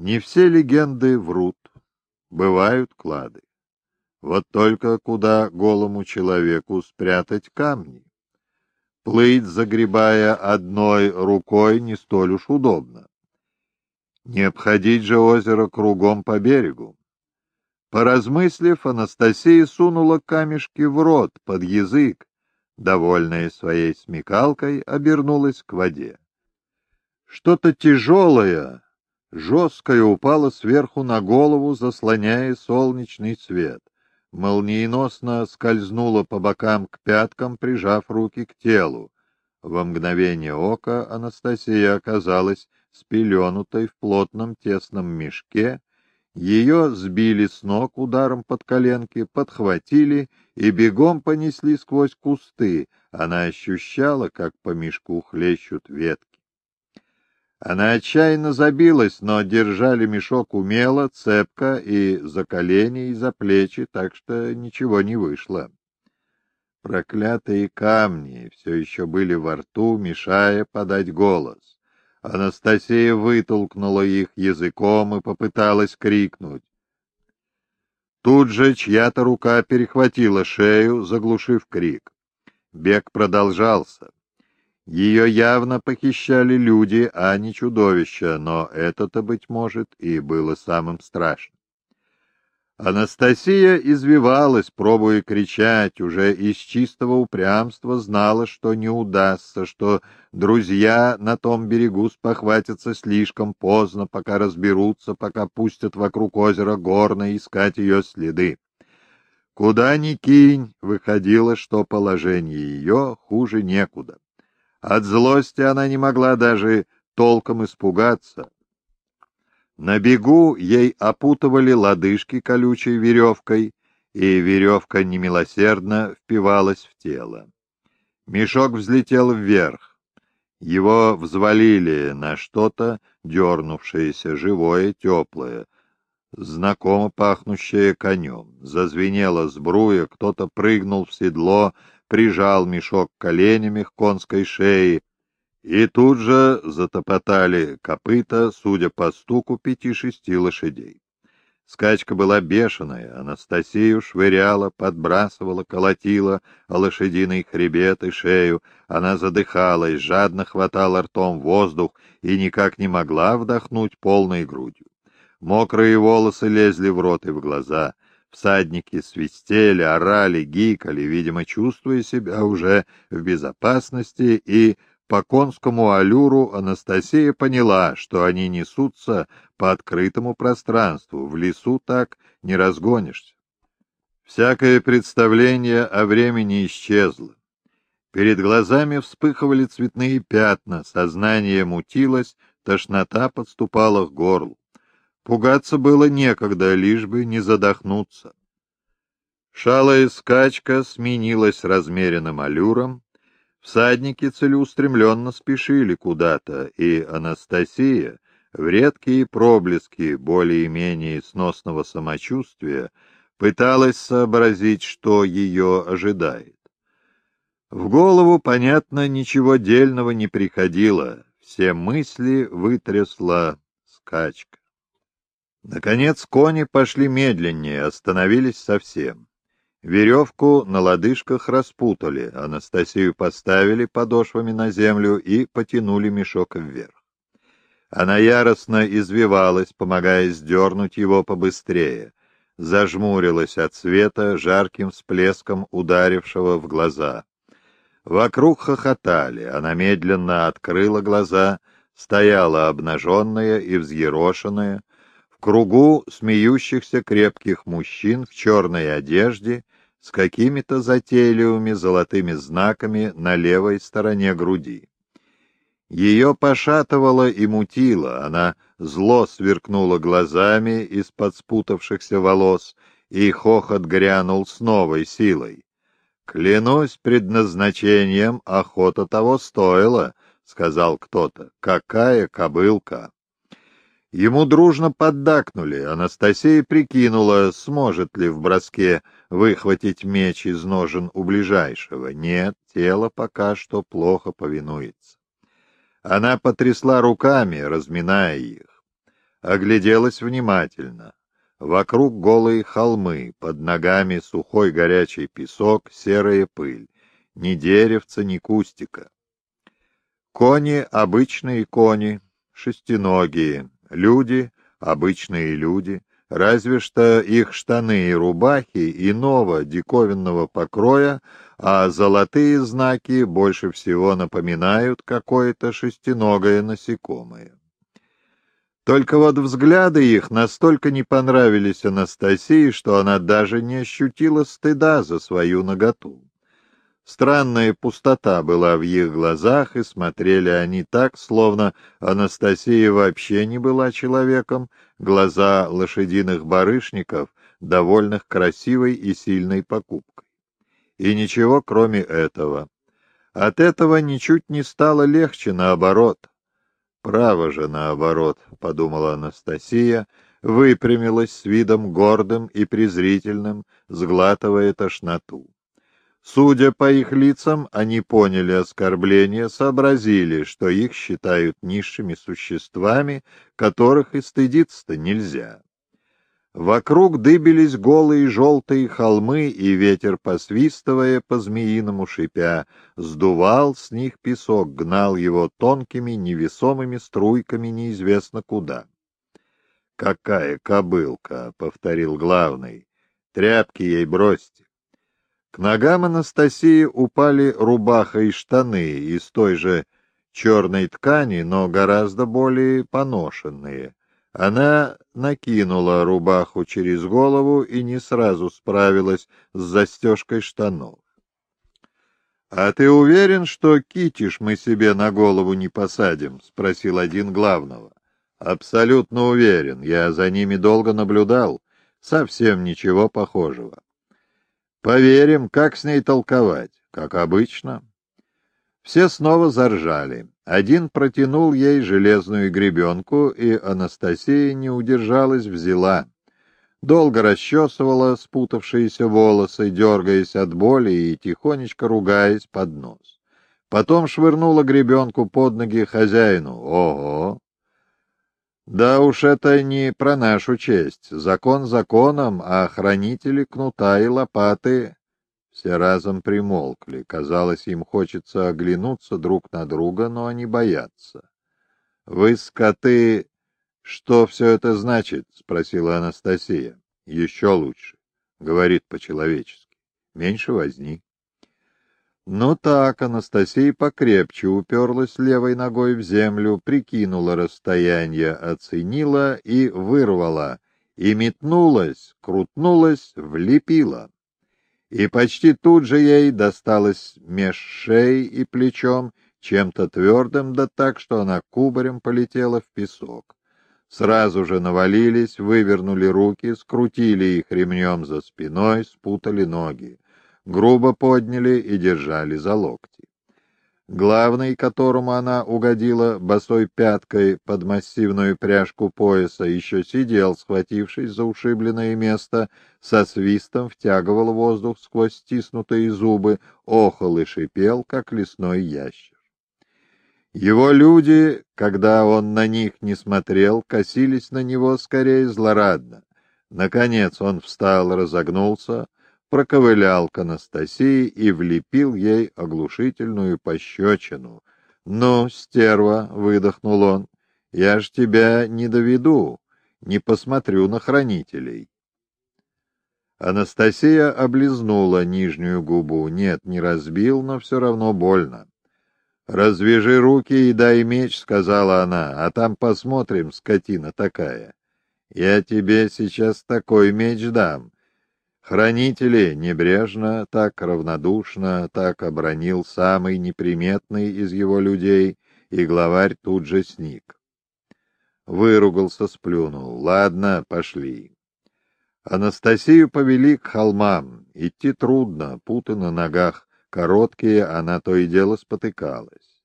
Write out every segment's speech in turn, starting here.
Не все легенды врут, бывают клады. Вот только куда голому человеку спрятать камни? Плыть, загребая одной рукой, не столь уж удобно. Не обходить же озеро кругом по берегу. Поразмыслив, Анастасия сунула камешки в рот, под язык, довольная своей смекалкой, обернулась к воде. Что-то тяжелое, жесткое упало сверху на голову, заслоняя солнечный свет. Молниеносно скользнуло по бокам к пяткам, прижав руки к телу. Во мгновение ока Анастасия оказалась спеленутой в плотном тесном мешке, ее сбили с ног ударом под коленки, подхватили и бегом понесли сквозь кусты. Она ощущала, как по мешку хлещут ветки. Она отчаянно забилась, но держали мешок умело, цепко и за колени, и за плечи, так что ничего не вышло. Проклятые камни все еще были во рту, мешая подать голос. Анастасия вытолкнула их языком и попыталась крикнуть. Тут же чья-то рука перехватила шею, заглушив крик. Бег продолжался. Ее явно похищали люди, а не чудовища, но это-то, быть может, и было самым страшным. Анастасия извивалась, пробуя кричать, уже из чистого упрямства знала, что не удастся, что друзья на том берегу спохватятся слишком поздно, пока разберутся, пока пустят вокруг озера горно искать ее следы. Куда ни кинь, выходило, что положение ее хуже некуда. От злости она не могла даже толком испугаться. На бегу ей опутывали лодыжки колючей веревкой, и веревка немилосердно впивалась в тело. Мешок взлетел вверх. Его взвалили на что-то, дернувшееся, живое, теплое, знакомо пахнущее конем. Зазвенела сбруя, кто-то прыгнул в седло, прижал мешок коленями к конской шее, и тут же затопотали копыта, судя по стуку пяти-шести лошадей. Скачка была бешеная, Анастасию швыряла, подбрасывала, колотила о лошадиный хребет и шею. Она задыхалась, жадно хватала ртом воздух и никак не могла вдохнуть полной грудью. Мокрые волосы лезли в рот и в глаза. Всадники свистели, орали, гикали, видимо, чувствуя себя уже в безопасности и по конскому аллюру Анастасия поняла, что они несутся по открытому пространству, в лесу так не разгонишься. Всякое представление о времени исчезло. Перед глазами вспыхивали цветные пятна, сознание мутилось, тошнота подступала к горлу. Пугаться было некогда, лишь бы не задохнуться. Шалая скачка сменилась размеренным аллюром, Всадники целеустремленно спешили куда-то, и Анастасия, в редкие проблески более-менее сносного самочувствия, пыталась сообразить, что ее ожидает. В голову, понятно, ничего дельного не приходило, все мысли вытрясла скачка. Наконец кони пошли медленнее, остановились совсем. Веревку на лодыжках распутали, Анастасию поставили подошвами на землю и потянули мешок вверх. Она яростно извивалась, помогая сдернуть его побыстрее, зажмурилась от света, жарким всплеском ударившего в глаза. Вокруг хохотали, она медленно открыла глаза, стояла обнаженная и взъерошенная, кругу смеющихся крепких мужчин в черной одежде с какими-то затейливыми золотыми знаками на левой стороне груди. Ее пошатывало и мутило, она зло сверкнула глазами из-под спутавшихся волос, и хохот грянул с новой силой. «Клянусь предназначением, охота того стоила», — сказал кто-то. «Какая кобылка!» Ему дружно поддакнули. Анастасия прикинула, сможет ли в броске выхватить меч из ножен у ближайшего. Нет, тело пока что плохо повинуется. Она потрясла руками, разминая их. Огляделась внимательно. Вокруг голые холмы, под ногами сухой горячий песок, серая пыль. Ни деревца, ни кустика. Кони — обычные кони, шестиногие. Люди — обычные люди. Разве что их штаны и рубахи иного диковинного покроя, а золотые знаки больше всего напоминают какое-то шестиногое насекомое. Только вот взгляды их настолько не понравились Анастасии, что она даже не ощутила стыда за свою наготу. Странная пустота была в их глазах, и смотрели они так, словно Анастасия вообще не была человеком, глаза лошадиных барышников, довольных красивой и сильной покупкой. И ничего кроме этого. От этого ничуть не стало легче, наоборот. Право же наоборот, — подумала Анастасия, выпрямилась с видом гордым и презрительным, сглатывая тошноту. Судя по их лицам, они поняли оскорбление, сообразили, что их считают низшими существами, которых и стыдиться-то нельзя. Вокруг дыбились голые желтые холмы, и ветер, посвистывая по-змеиному шипя, сдувал с них песок, гнал его тонкими невесомыми струйками неизвестно куда. «Какая кобылка!» — повторил главный. «Тряпки ей бросьте!» К ногам Анастасии упали рубаха и штаны из той же черной ткани, но гораздо более поношенные. Она накинула рубаху через голову и не сразу справилась с застежкой штанов. — А ты уверен, что китиш мы себе на голову не посадим? — спросил один главного. — Абсолютно уверен. Я за ними долго наблюдал. Совсем ничего похожего. — Поверим, как с ней толковать? Как обычно. Все снова заржали. Один протянул ей железную гребенку, и Анастасия не удержалась, взяла. Долго расчесывала спутавшиеся волосы, дергаясь от боли и тихонечко ругаясь под нос. Потом швырнула гребенку под ноги хозяину. Ого! Да уж это не про нашу честь. Закон законом, а хранители кнута и лопаты все разом примолкли. Казалось, им хочется оглянуться друг на друга, но они боятся. — Вы, скоты, что все это значит? — спросила Анастасия. — Еще лучше, — говорит по-человечески. Меньше возни. Ну так, Анастасия покрепче уперлась левой ногой в землю, прикинула расстояние, оценила и вырвала, и метнулась, крутнулась, влепила и почти тут же ей досталось меж шеей и плечом чем-то твердым, да так, что она кубарем полетела в песок. Сразу же навалились, вывернули руки, скрутили их ремнем за спиной, спутали ноги, грубо подняли и держали за локти. Главный, которому она угодила босой пяткой под массивную пряжку пояса, еще сидел, схватившись за ушибленное место, со свистом втягивал воздух сквозь стиснутые зубы, охал и шипел, как лесной ящер. Его люди, когда он на них не смотрел, косились на него скорее злорадно. Наконец он встал, разогнулся, проковылял к Анастасии и влепил ей оглушительную пощечину. «Ну, стерва!» — выдохнул он. «Я ж тебя не доведу, не посмотрю на хранителей». Анастасия облизнула нижнюю губу. Нет, не разбил, но все равно больно. «Развяжи руки и дай меч», — сказала она, — «а там посмотрим, скотина такая. Я тебе сейчас такой меч дам, Хранители небрежно, так равнодушно, так обронил самый неприметный из его людей, и главарь тут же сник. Выругался, сплюнул. Ладно, пошли. Анастасию повели к холмам. Идти трудно, путы на ногах короткие, она то и дело спотыкалась.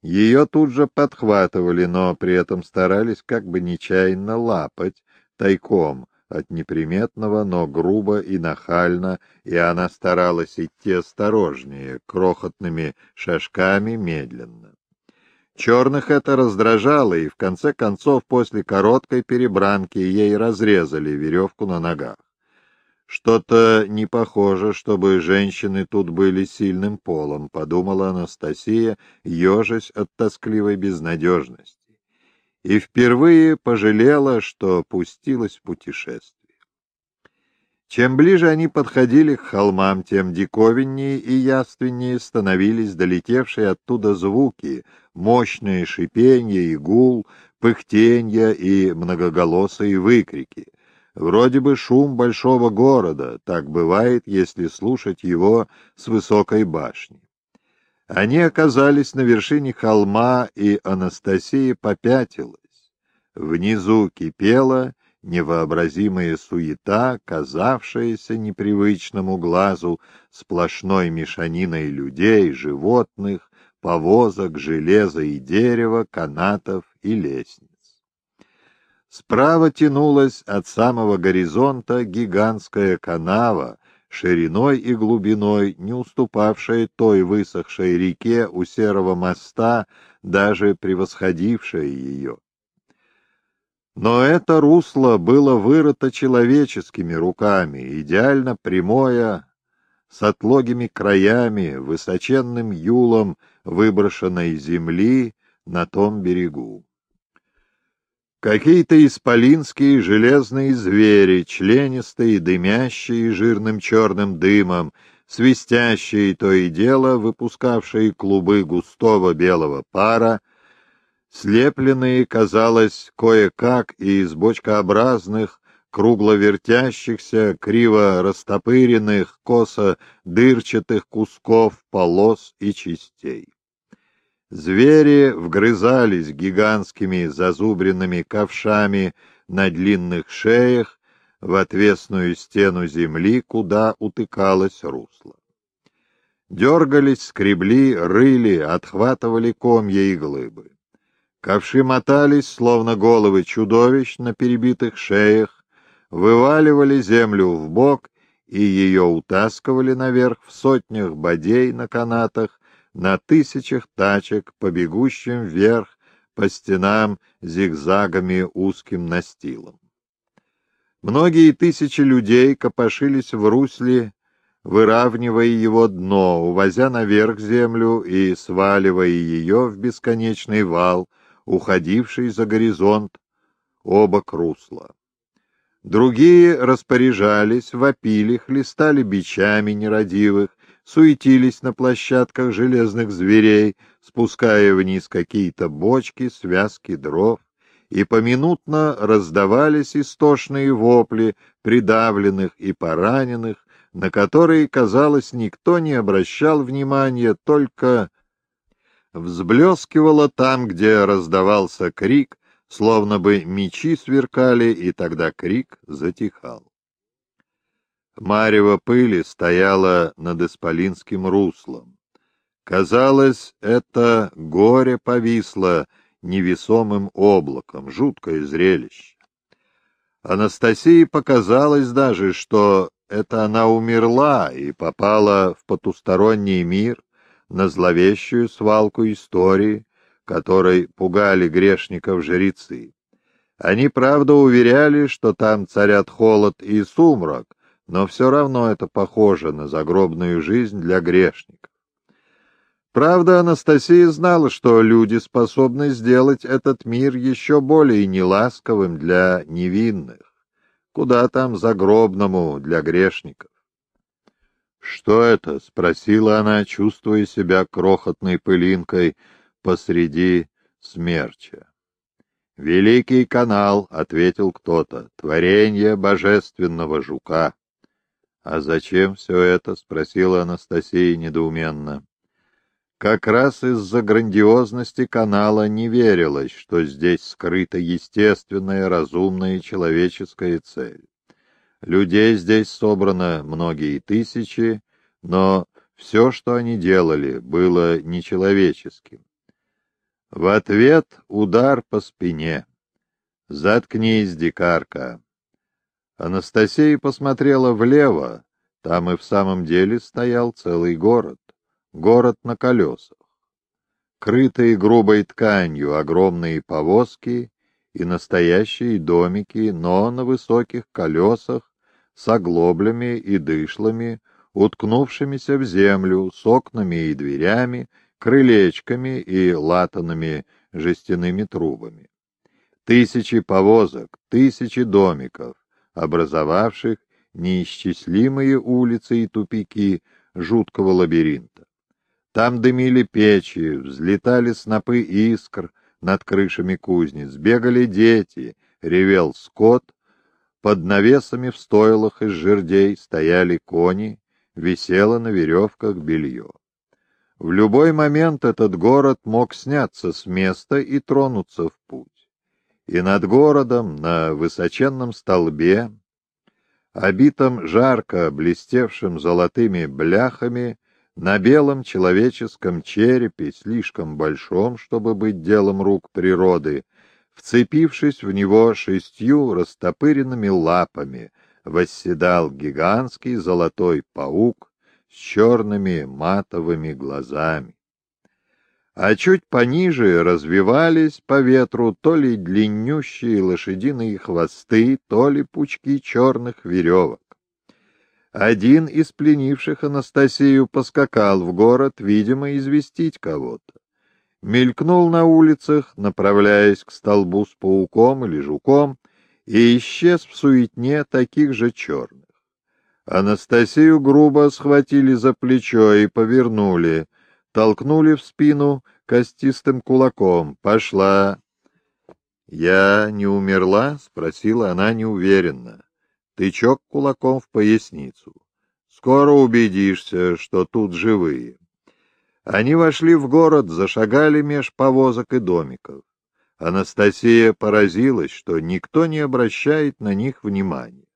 Ее тут же подхватывали, но при этом старались как бы нечаянно лапать тайком, от неприметного, но грубо и нахально, и она старалась идти осторожнее, крохотными шажками медленно. Черных это раздражало, и в конце концов после короткой перебранки ей разрезали веревку на ногах. Что-то не похоже, чтобы женщины тут были сильным полом, подумала Анастасия, ежась от тоскливой безнадежности. И впервые пожалела, что пустилась в путешествие. Чем ближе они подходили к холмам, тем диковиннее и яственнее становились долетевшие оттуда звуки, мощные шипенье и гул, пыхтенья и многоголосые выкрики. Вроде бы шум большого города, так бывает, если слушать его с высокой башни. Они оказались на вершине холма, и Анастасия попятилась. Внизу кипела невообразимая суета, казавшаяся непривычному глазу сплошной мешаниной людей, животных, повозок, железа и дерева, канатов и лестниц. Справа тянулась от самого горизонта гигантская канава, шириной и глубиной, не уступавшая той высохшей реке у Серого моста, даже превосходившая ее. Но это русло было вырыто человеческими руками, идеально прямое, с отлогими краями, высоченным юлом выброшенной земли на том берегу. Какие-то исполинские железные звери, членистые, дымящие жирным черным дымом, свистящие то и дело, выпускавшие клубы густого белого пара, слепленные, казалось, кое-как из бочкообразных, кругло вертящихся, криво растопыренных, косо дырчатых кусков, полос и частей. Звери вгрызались гигантскими зазубренными ковшами на длинных шеях в отвесную стену земли, куда утыкалось русло. Дергались, скребли, рыли, отхватывали комья и глыбы. Ковши мотались, словно головы чудовищ на перебитых шеях, вываливали землю в бок и ее утаскивали наверх в сотнях бодей на канатах, на тысячах тачек, побегущим вверх по стенам зигзагами узким настилом. Многие тысячи людей копошились в русле, выравнивая его дно, увозя наверх землю и сваливая ее в бесконечный вал — уходивший за горизонт оба крусла. Другие распоряжались, вопили, хлестали бичами нерадивых, суетились на площадках железных зверей, спуская вниз какие-то бочки, связки дров, и поминутно раздавались истошные вопли придавленных и пораненных, на которые, казалось, никто не обращал внимания, только взблескивало там, где раздавался крик, словно бы мечи сверкали, и тогда крик затихал. Марево пыли стояло над Исполинским руслом. Казалось, это горе повисло невесомым облаком, жуткое зрелище. Анастасии показалось даже, что это она умерла и попала в потусторонний мир, на зловещую свалку истории, которой пугали грешников жрецы. Они, правда, уверяли, что там царят холод и сумрак, но все равно это похоже на загробную жизнь для грешников. Правда, Анастасия знала, что люди способны сделать этот мир еще более неласковым для невинных. Куда там загробному для грешников? «Что это?» — спросила она, чувствуя себя крохотной пылинкой посреди смерча. «Великий канал», — ответил кто-то, — «творение божественного жука». «А зачем все это?» — спросила Анастасия недоуменно. Как раз из-за грандиозности канала не верилось, что здесь скрыта естественная, разумная человеческая цель. Людей здесь собрано многие тысячи, но все, что они делали, было нечеловеческим. В ответ удар по спине. «Заткнись, дикарка!» Анастасия посмотрела влево. Там и в самом деле стоял целый город. Город на колесах. крытые грубой тканью огромные повозки и настоящие домики, но на высоких колесах, с оглоблями и дышлами, уткнувшимися в землю, с окнами и дверями, крылечками и латанными жестяными трубами. Тысячи повозок, тысячи домиков, образовавших неисчислимые улицы и тупики жуткого лабиринта. Там дымили печи, взлетали снопы искр над крышами кузнец, бегали дети, ревел скот, под навесами в стойлах из жердей стояли кони, висело на веревках белье. В любой момент этот город мог сняться с места и тронуться в путь. И над городом, на высоченном столбе, обитом жарко блестевшим золотыми бляхами, на белом человеческом черепе, слишком большом, чтобы быть делом рук природы, вцепившись в него шестью растопыренными лапами, восседал гигантский золотой паук с черными матовыми глазами а чуть пониже развивались по ветру то ли длиннющие лошадиные хвосты, то ли пучки черных веревок. Один из пленивших Анастасию поскакал в город, видимо, известить кого-то. Мелькнул на улицах, направляясь к столбу с пауком или жуком, и исчез в суетне таких же черных. Анастасию грубо схватили за плечо и повернули — толкнули в спину костистым кулаком. «Пошла!» «Я не умерла?» — спросила она неуверенно. Тычок кулаком в поясницу. «Скоро убедишься, что тут живые». Они вошли в город, зашагали меж повозок и домиков. Анастасия поразилась, что никто не обращает на них внимания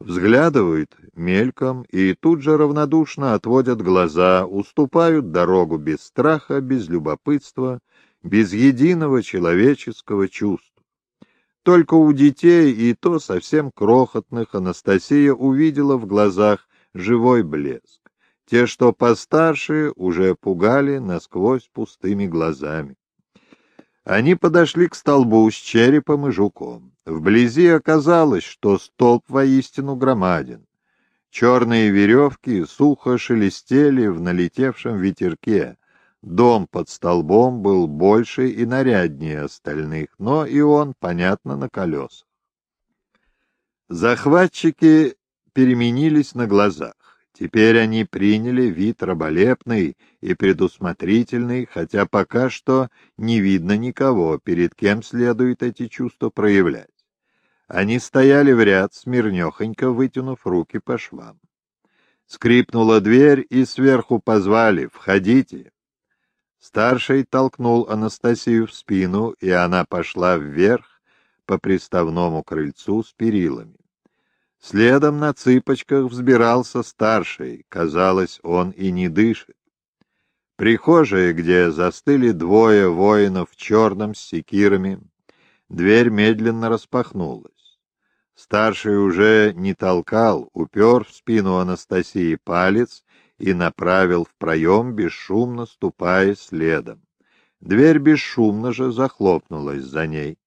взглядывают мельком и тут же равнодушно отводят глаза, уступают дорогу без страха, без любопытства, без единого человеческого чувства. Только у детей, и то совсем крохотных, Анастасия увидела в глазах живой блеск. Те, что постарше, уже пугали насквозь пустыми глазами. Они подошли к столбу с черепом и жуком. Вблизи оказалось, что столб воистину громаден. Черные веревки сухо шелестели в налетевшем ветерке. Дом под столбом был больше и наряднее остальных, но и он, понятно, на колесах. Захватчики переменились на глазах. Теперь они приняли вид раболепный и предусмотрительный, хотя пока что не видно никого, перед кем следует эти чувства проявлять. Они стояли в ряд, смирнехонько вытянув руки по швам. Скрипнула дверь, и сверху позвали «Входите!». Старший толкнул Анастасию в спину, и она пошла вверх по приставному крыльцу с перилами. Следом на цыпочках взбирался старший, казалось, он и не дышит. Прихожая, где застыли двое воинов в черном с секирами, дверь медленно распахнулась. Старший уже не толкал, упер в спину Анастасии палец и направил в проем, бесшумно ступая следом. Дверь бесшумно же захлопнулась за ней.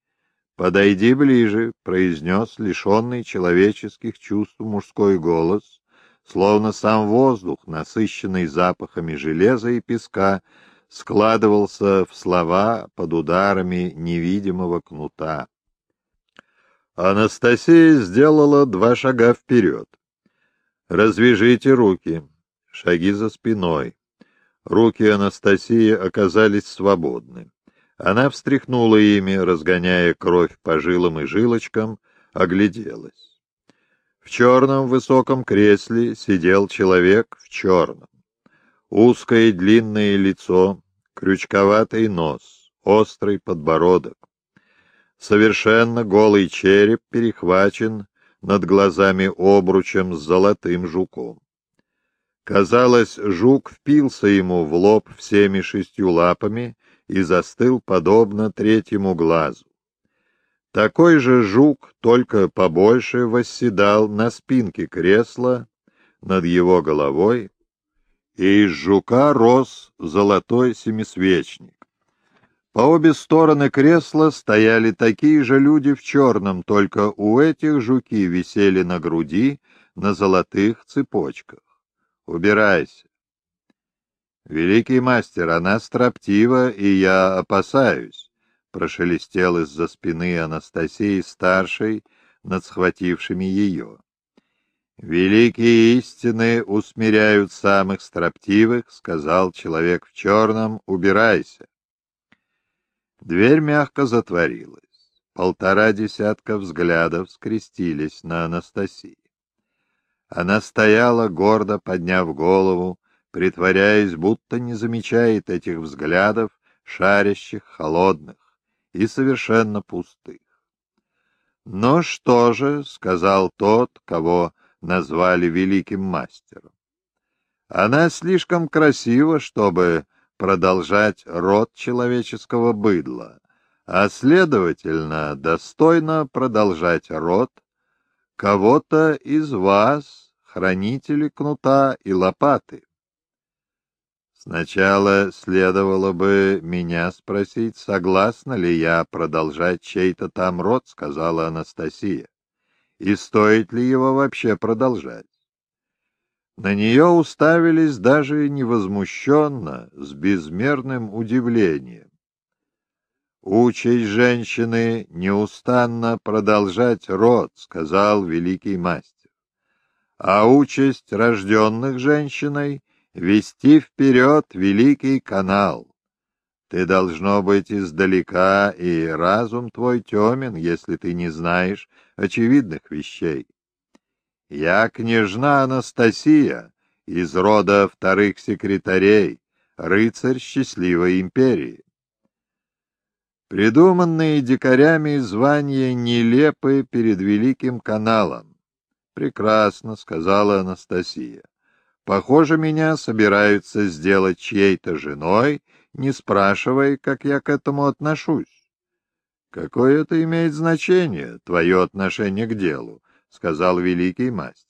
«Подойди ближе», — произнес лишенный человеческих чувств мужской голос, словно сам воздух, насыщенный запахами железа и песка, складывался в слова под ударами невидимого кнута. Анастасия сделала два шага вперед. «Развяжите руки». Шаги за спиной. Руки Анастасии оказались свободны. Она встряхнула ими, разгоняя кровь по жилам и жилочкам, огляделась. В черном высоком кресле сидел человек в черном. Узкое длинное лицо, крючковатый нос, острый подбородок. Совершенно голый череп перехвачен над глазами обручем с золотым жуком. Казалось, жук впился ему в лоб всеми шестью лапами и застыл подобно третьему глазу. Такой же жук, только побольше, восседал на спинке кресла над его головой и из жука рос золотой семисвечник. По обе стороны кресла стояли такие же люди в черном, только у этих жуки висели на груди на золотых цепочках. Убирайся. Великий мастер, она строптива, и я опасаюсь, прошелестел из-за спины Анастасии старшей над схватившими ее. «Великие истины усмиряют самых строптивых», — сказал человек в черном, — «убирайся». Дверь мягко затворилась. Полтора десятка взглядов скрестились на Анастасии. Она стояла, гордо подняв голову, притворяясь, будто не замечает этих взглядов, шарящих, холодных и совершенно пустых. «Ну что же», — сказал тот, кого назвали великим мастером, — «она слишком красива, чтобы продолжать род человеческого быдла, а, следовательно, достойно продолжать род кого-то из вас, хранители кнута и лопаты. Сначала следовало бы меня спросить, согласна ли я продолжать чей-то там род, сказала Анастасия, и стоит ли его вообще продолжать. На нее уставились даже невозмущенно, с безмерным удивлением. «Участь женщины неустанно продолжать род», — сказал великий мастер. «А участь рожденных женщиной — вести вперед великий канал. Ты должно быть издалека, и разум твой темен, если ты не знаешь очевидных вещей. Я княжна Анастасия, из рода вторых секретарей, рыцарь счастливой империи. Придуманные дикарями звания нелепы перед великим каналом. Прекрасно, сказала Анастасия. Похоже, меня собираются сделать чьей-то женой, не спрашивая, как я к этому отношусь. Какое это имеет значение, твое отношение к делу? — сказал великий мастер.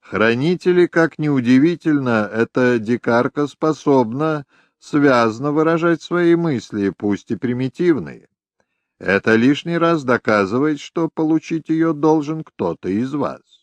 Хранители, как ни удивительно, эта дикарка способна связно выражать свои мысли, пусть и примитивные. Это лишний раз доказывает, что получить ее должен кто-то из вас.